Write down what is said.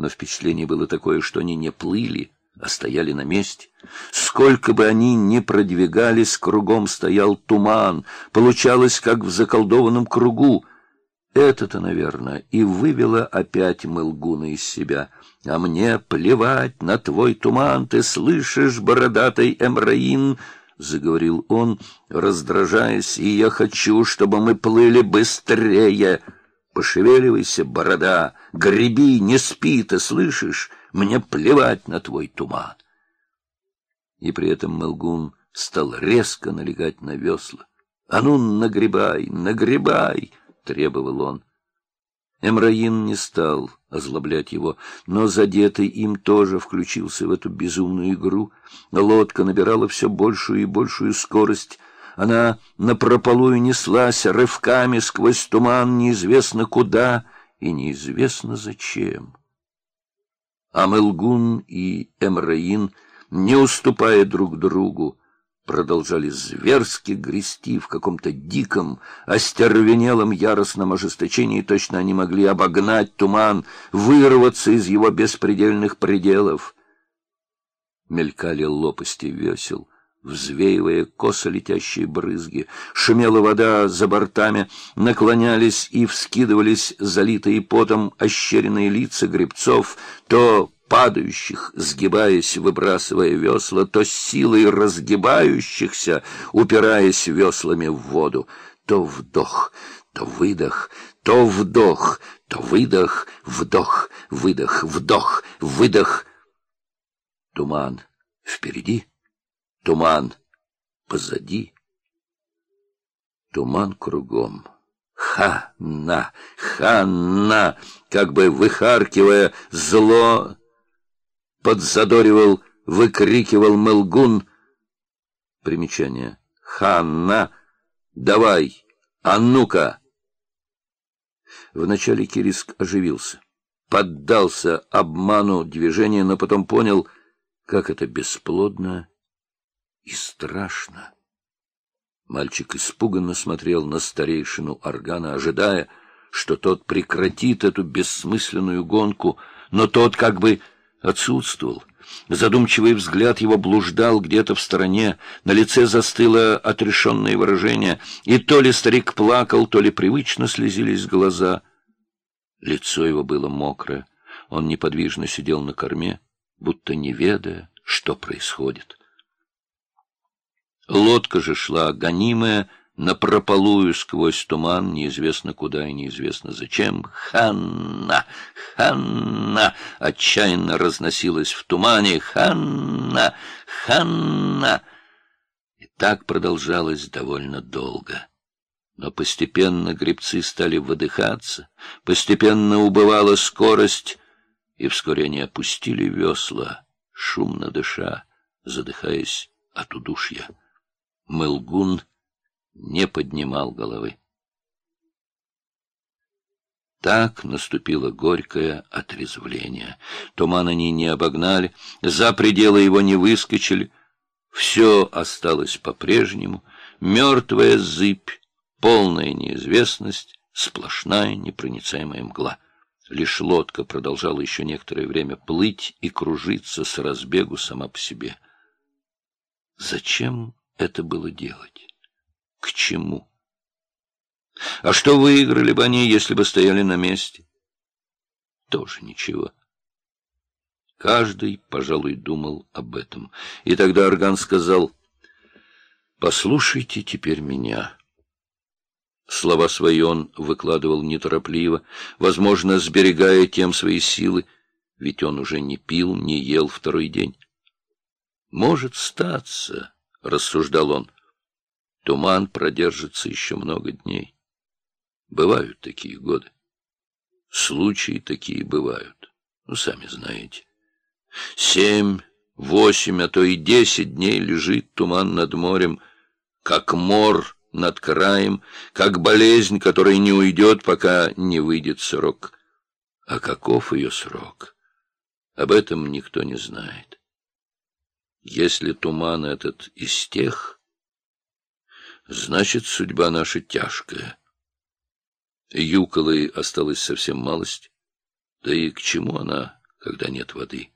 но впечатление было такое, что они не плыли, а стояли на месте. Сколько бы они ни продвигались, кругом стоял туман, получалось, как в заколдованном кругу. Это-то, наверное, и вывело опять Мылгуна из себя. А мне плевать на твой туман, ты слышишь, бородатый Эмраин, — заговорил он, раздражаясь, — и я хочу, чтобы мы плыли быстрее. Пошевеливайся, борода, греби, не спи, ты слышишь? Мне плевать на твой туман. И при этом Мелгун стал резко налегать на весла. — А ну, нагребай, нагребай! — требовал он. Эмраин не стал озлоблять его, но задетый им тоже включился в эту безумную игру. Лодка набирала все большую и большую скорость. Она напропалую неслась рывками сквозь туман неизвестно куда и неизвестно зачем. Амелгун и Эмраин, не уступая друг другу, продолжали зверски грести в каком-то диком, остервенелом яростном ожесточении, точно они могли обогнать туман, вырваться из его беспредельных пределов. Мелькали лопасти весел, взвеивая косо летящие брызги. Шумела вода за бортами, наклонялись и вскидывались залитые потом ощеренные лица гребцов, то падающих, сгибаясь, выбрасывая весла, то силой разгибающихся, упираясь веслами в воду. То вдох, то выдох, то вдох, то выдох, вдох, выдох, вдох, выдох. Туман впереди, туман позади, туман кругом. Ха-на, ха-на, как бы выхаркивая зло подзадоривал, выкрикивал Мелгун. Примечание. «Ханна! Давай! А ну-ка!» Вначале Кириск оживился, поддался обману движения, но потом понял, как это бесплодно и страшно. Мальчик испуганно смотрел на старейшину органа, ожидая, что тот прекратит эту бессмысленную гонку, но тот как бы отсутствовал. Задумчивый взгляд его блуждал где-то в стороне, на лице застыло отрешенное выражение, и то ли старик плакал, то ли привычно слезились глаза. Лицо его было мокрое, он неподвижно сидел на корме, будто не ведая, что происходит. Лодка же шла, гонимая, напропалую сквозь туман, неизвестно куда и неизвестно зачем. «Ханна! Ханна!» отчаянно разносилась в тумане. «Ханна! Ханна!» И так продолжалось довольно долго. Но постепенно гребцы стали выдыхаться, постепенно убывала скорость, и вскоре они опустили весла, шумно дыша, задыхаясь от удушья. Мылгун не поднимал головы. Так наступило горькое отрезвление. Туман они не обогнали, за пределы его не выскочили. Все осталось по-прежнему. Мертвая зыбь, полная неизвестность, сплошная непроницаемая мгла. Лишь лодка продолжала еще некоторое время плыть и кружиться с разбегу сама по себе. Зачем это было делать? К чему? А что выиграли бы они, если бы стояли на месте? Тоже ничего. Каждый, пожалуй, думал об этом. И тогда Орган сказал, «Послушайте теперь меня». Слова свои он выкладывал неторопливо, возможно, сберегая тем свои силы, ведь он уже не пил, не ел второй день. «Может статься», — рассуждал он, — Туман продержится еще много дней. Бывают такие годы. Случаи такие бывают. Ну, сами знаете. Семь, восемь, а то и десять дней лежит туман над морем, как мор над краем, как болезнь, которая не уйдет, пока не выйдет срок. А каков ее срок? Об этом никто не знает. Если туман этот из тех, Значит, судьба наша тяжкая. Юколой осталась совсем малость. Да и к чему она, когда нет воды.